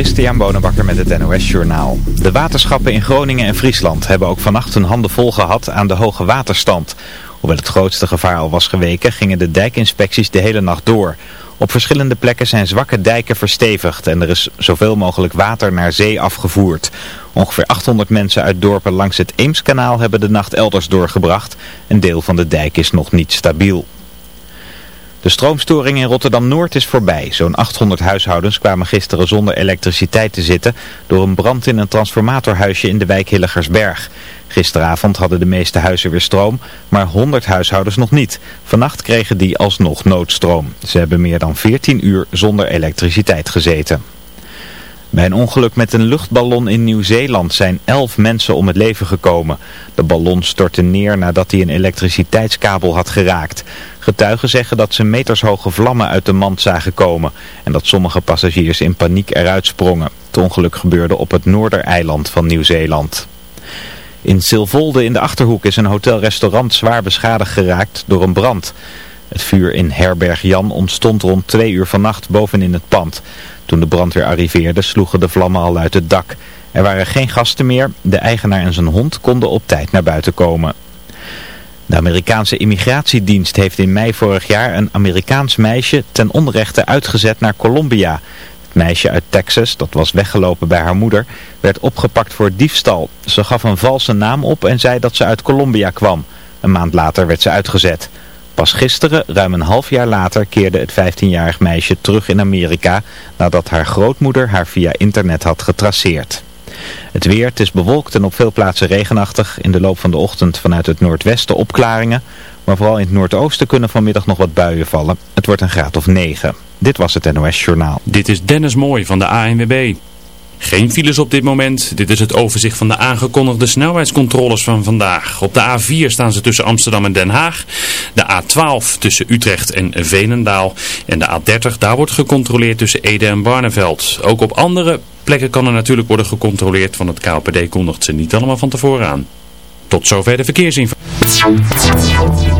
Christian Bonenbakker met het NOS Journaal. De waterschappen in Groningen en Friesland hebben ook vannacht hun handen vol gehad aan de hoge waterstand. Hoewel het grootste gevaar al was geweken, gingen de dijkinspecties de hele nacht door. Op verschillende plekken zijn zwakke dijken verstevigd en er is zoveel mogelijk water naar zee afgevoerd. Ongeveer 800 mensen uit dorpen langs het Eemskanaal hebben de nacht elders doorgebracht. Een deel van de dijk is nog niet stabiel. De stroomstoring in Rotterdam-Noord is voorbij. Zo'n 800 huishoudens kwamen gisteren zonder elektriciteit te zitten door een brand in een transformatorhuisje in de wijk Hilligersberg. Gisteravond hadden de meeste huizen weer stroom, maar 100 huishoudens nog niet. Vannacht kregen die alsnog noodstroom. Ze hebben meer dan 14 uur zonder elektriciteit gezeten. Bij een ongeluk met een luchtballon in Nieuw-Zeeland zijn elf mensen om het leven gekomen. De ballon stortte neer nadat hij een elektriciteitskabel had geraakt. Getuigen zeggen dat ze metershoge vlammen uit de mand zagen komen en dat sommige passagiers in paniek eruit sprongen. Het ongeluk gebeurde op het noordereiland van Nieuw-Zeeland. In Silvolde in de Achterhoek is een hotelrestaurant zwaar beschadigd geraakt door een brand. Het vuur in herberg Jan ontstond rond twee uur vannacht bovenin het pand. Toen de brandweer arriveerde sloegen de vlammen al uit het dak. Er waren geen gasten meer, de eigenaar en zijn hond konden op tijd naar buiten komen. De Amerikaanse immigratiedienst heeft in mei vorig jaar een Amerikaans meisje ten onrechte uitgezet naar Colombia. Het meisje uit Texas, dat was weggelopen bij haar moeder, werd opgepakt voor diefstal. Ze gaf een valse naam op en zei dat ze uit Colombia kwam. Een maand later werd ze uitgezet. Pas gisteren, ruim een half jaar later, keerde het 15-jarig meisje terug in Amerika nadat haar grootmoeder haar via internet had getraceerd. Het weer, het is bewolkt en op veel plaatsen regenachtig. In de loop van de ochtend vanuit het noordwesten opklaringen. Maar vooral in het noordoosten kunnen vanmiddag nog wat buien vallen. Het wordt een graad of 9. Dit was het NOS Journaal. Dit is Dennis Mooij van de ANWB. Geen files op dit moment. Dit is het overzicht van de aangekondigde snelheidscontroles van vandaag. Op de A4 staan ze tussen Amsterdam en Den Haag. De A12 tussen Utrecht en Veenendaal. En de A30, daar wordt gecontroleerd tussen Ede en Barneveld. Ook op andere plekken kan er natuurlijk worden gecontroleerd, want het KLPD kondigt ze niet allemaal van tevoren aan. Tot zover de verkeersinformatie.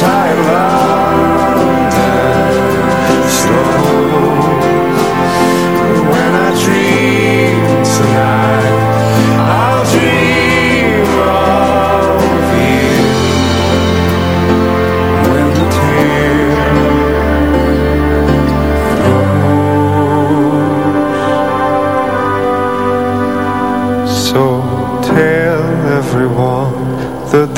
time.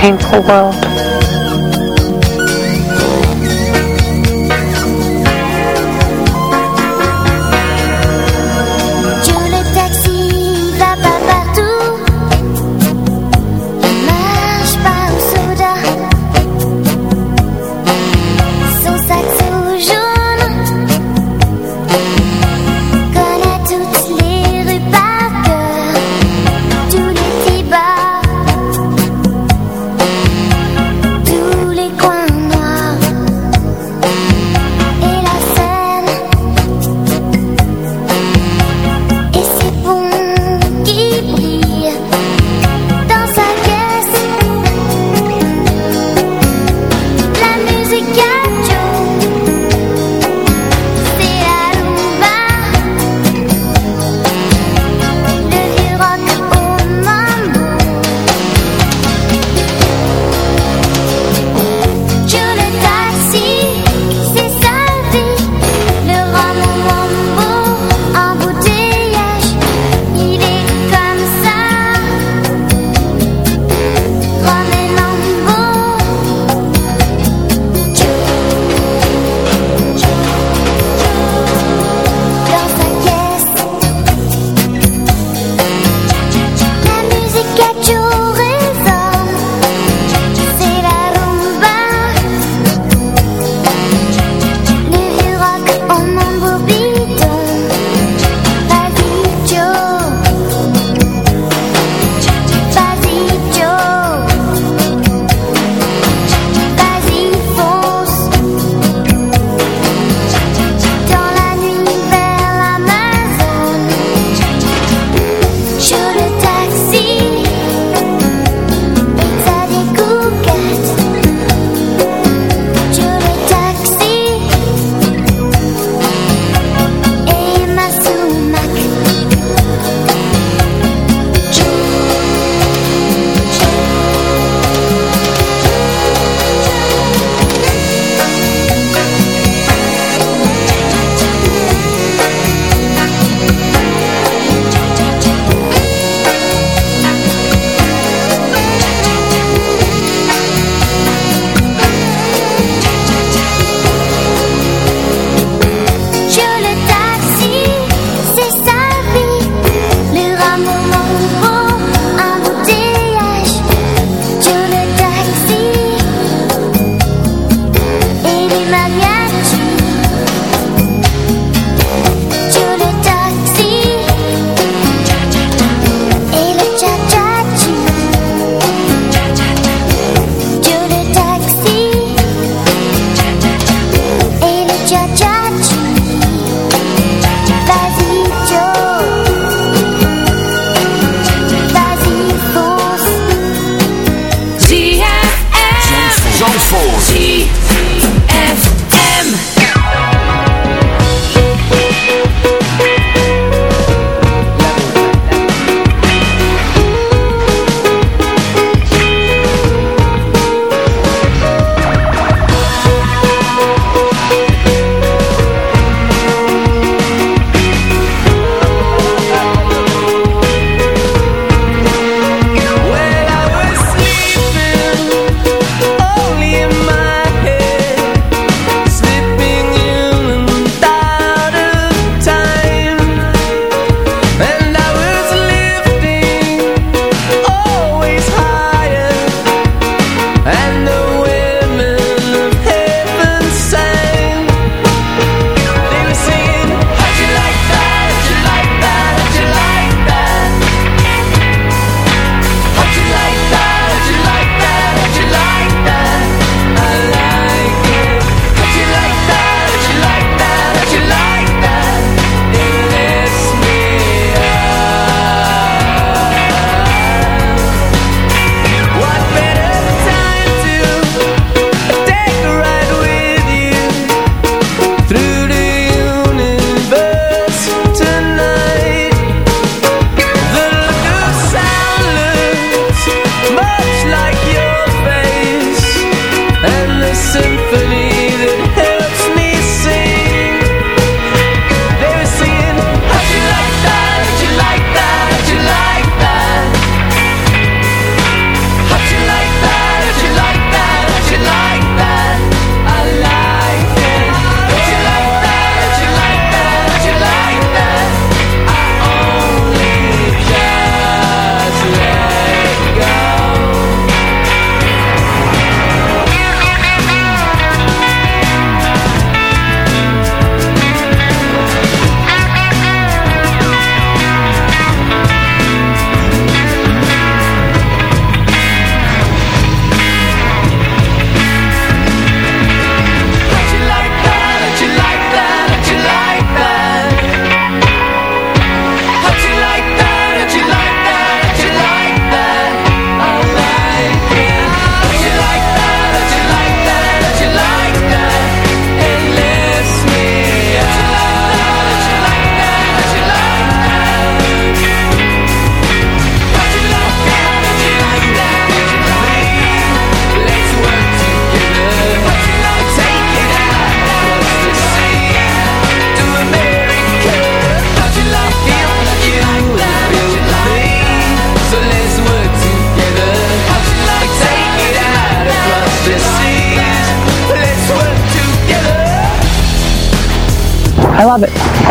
painful world.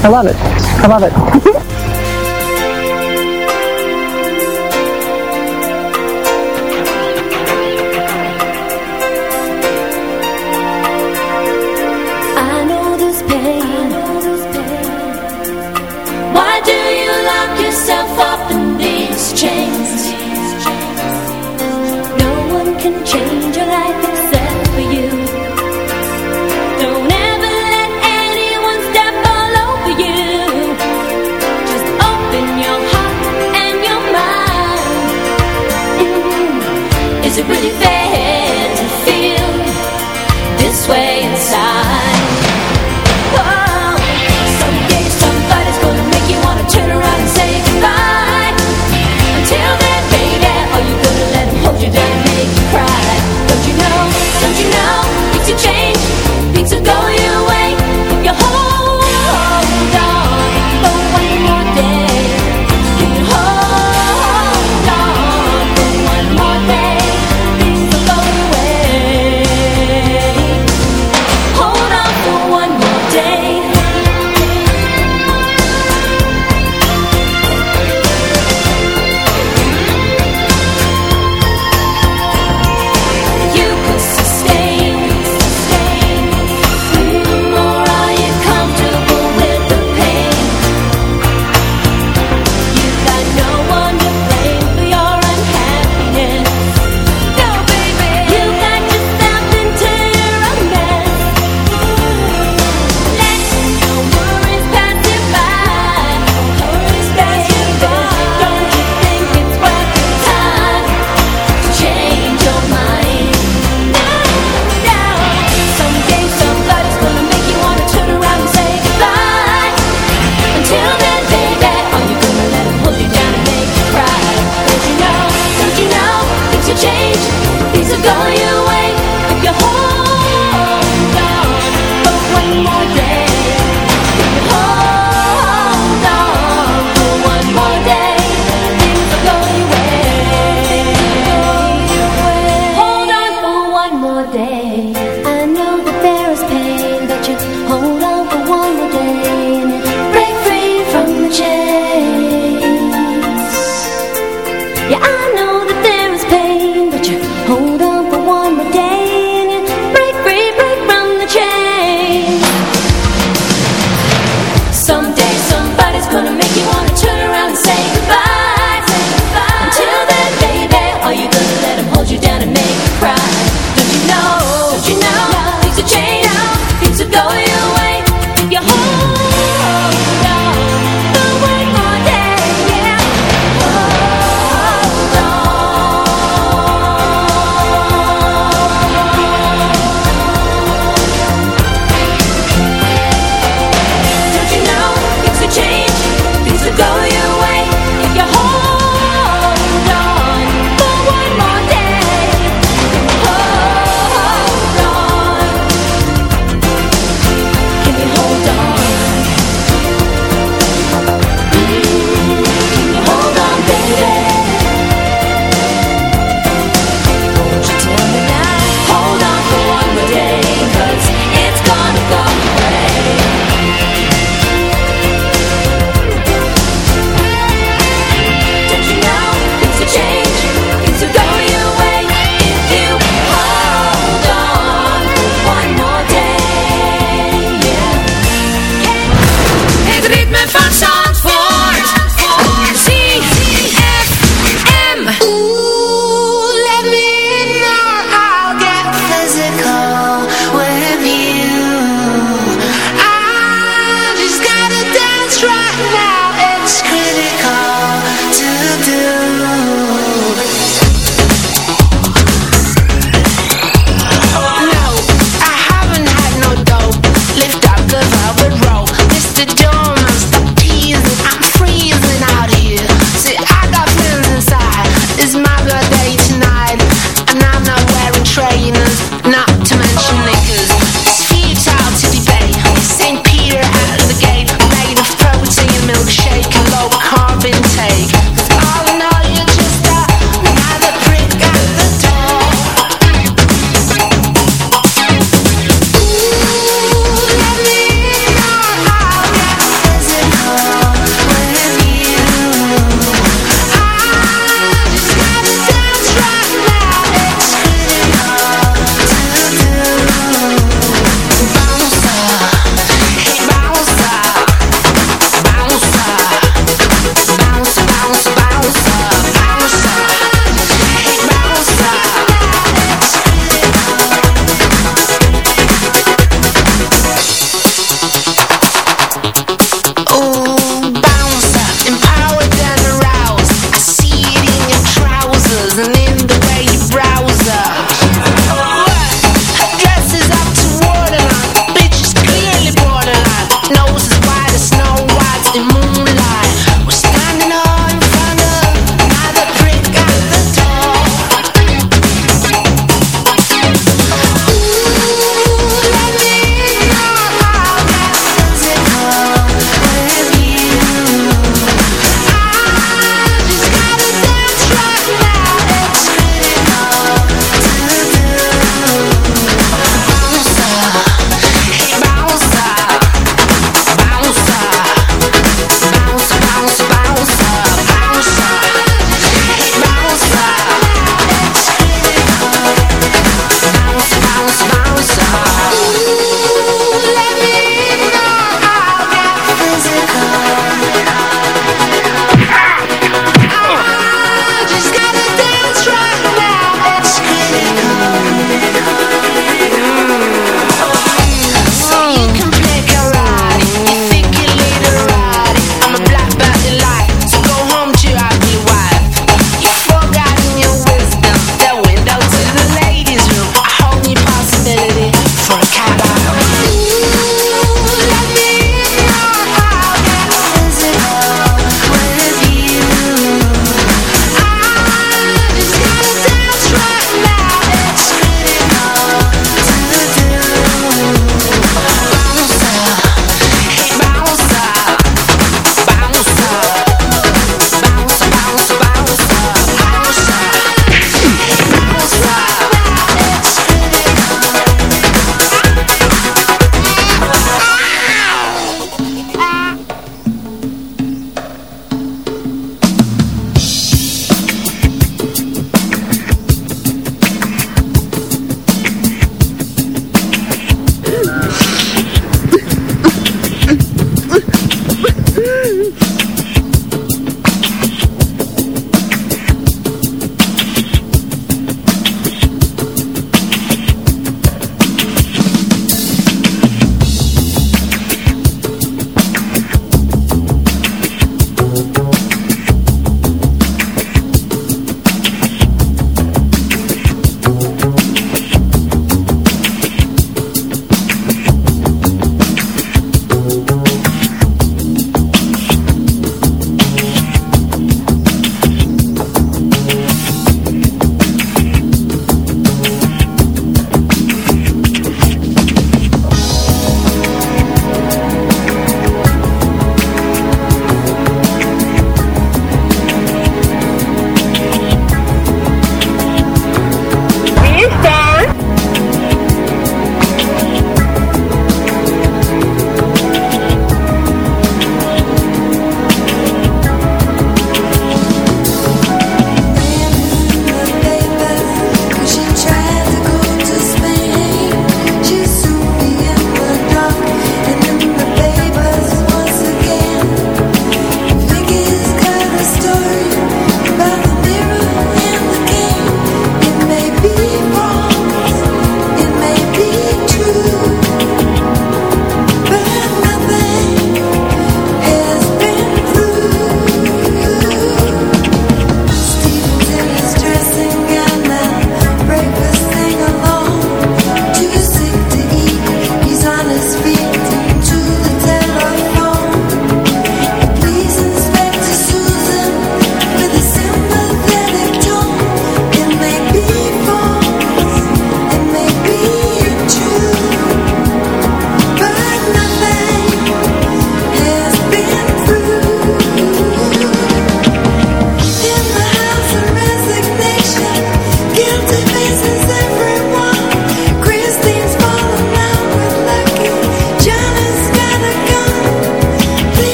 I love it. I love it.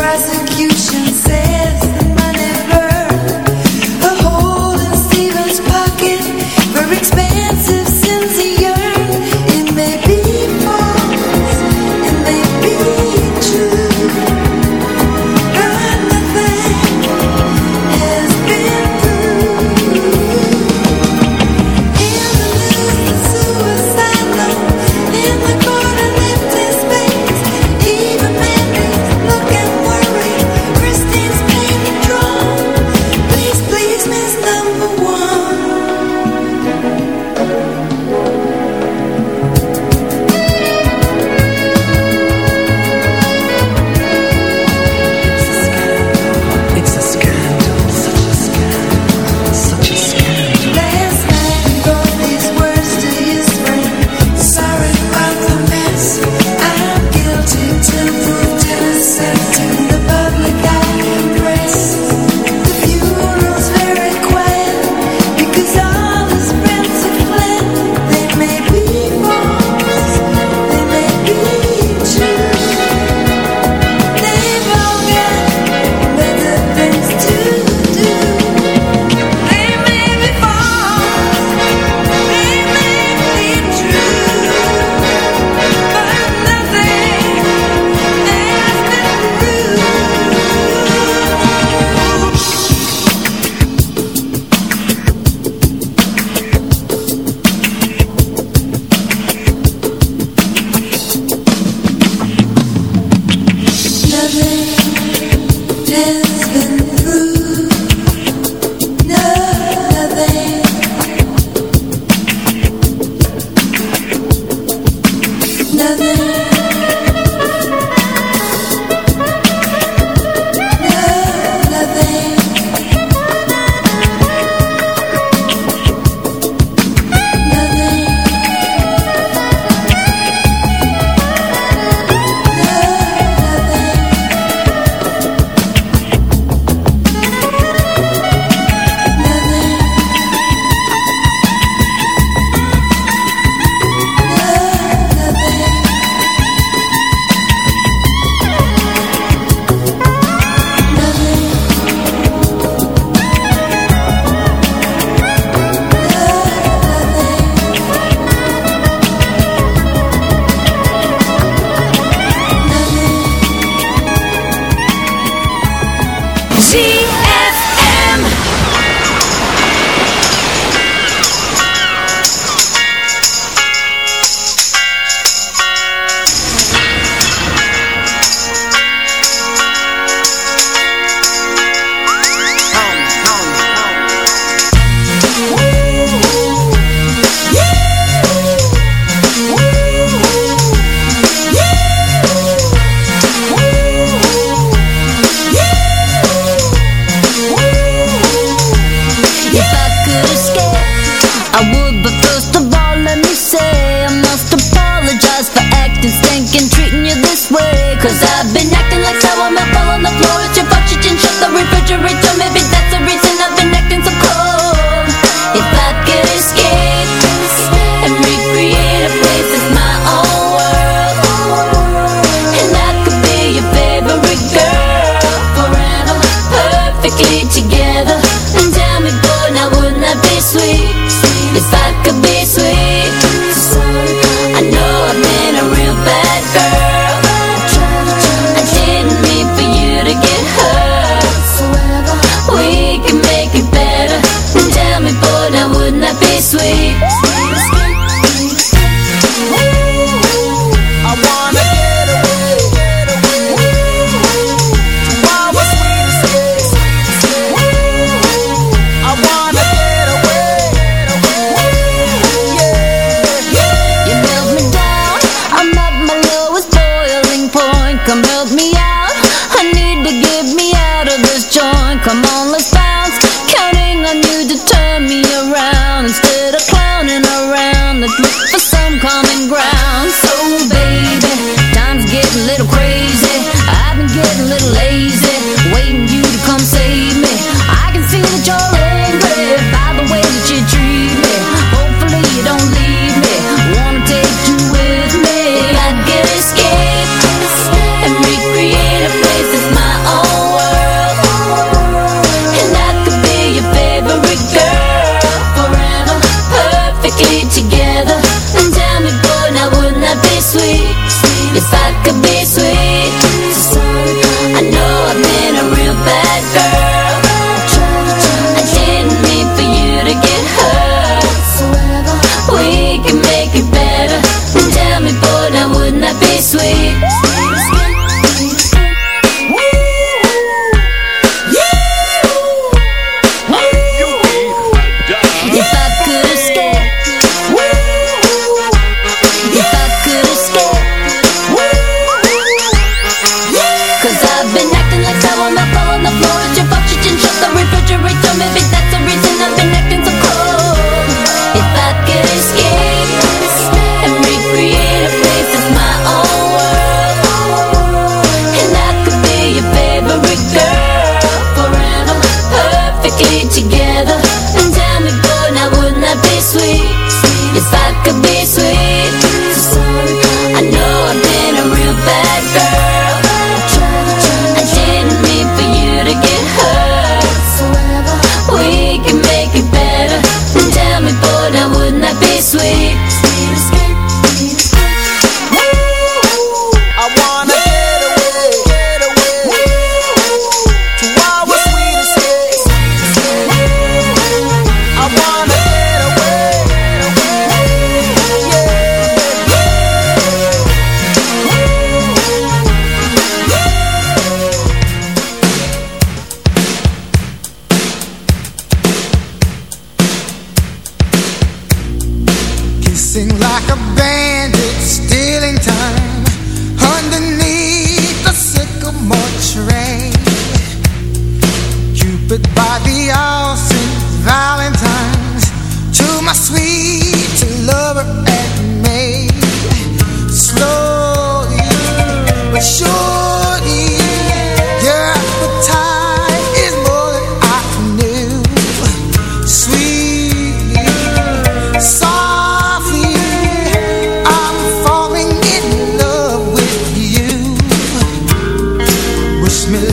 prosecution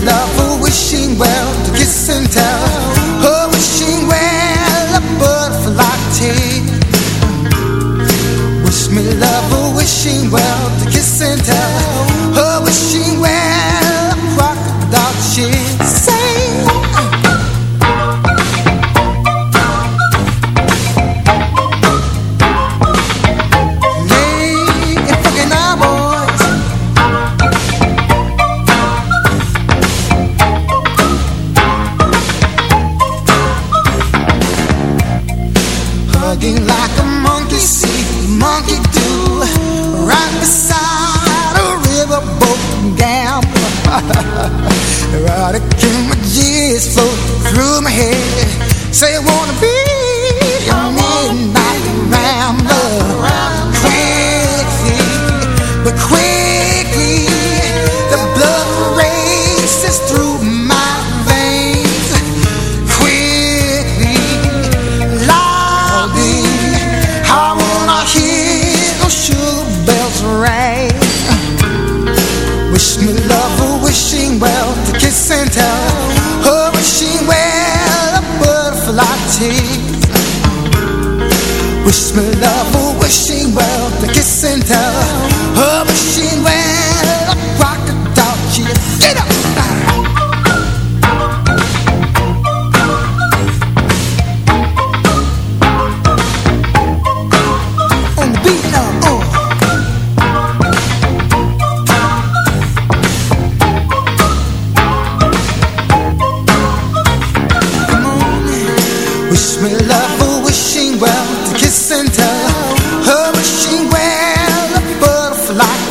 love wishing well to kiss and tell. Oh, wishing well, a butterfly. Wish me love wishing well to kiss and tell.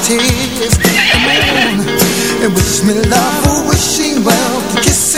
Tears. Wish me love, wishing well, to kiss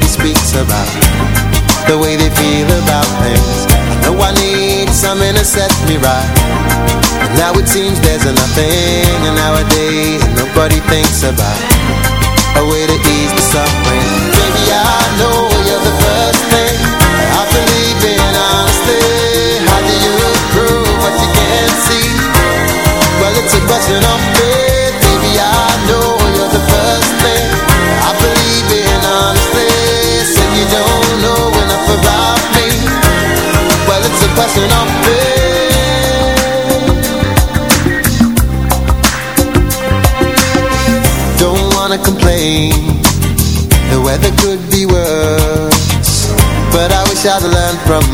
nobody speaks about the way they feel about things. I know I need something to set me right. And now it seems there's nothing. And nowadays, nobody thinks about a way to ease the suffering.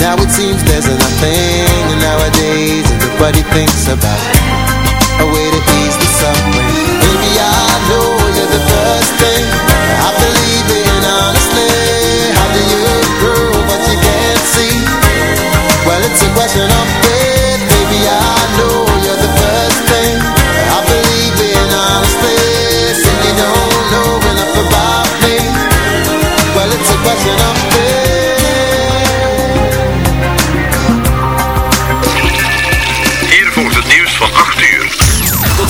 Now it seems there's nothing. And nowadays, everybody thinks about a way to ease the suffering.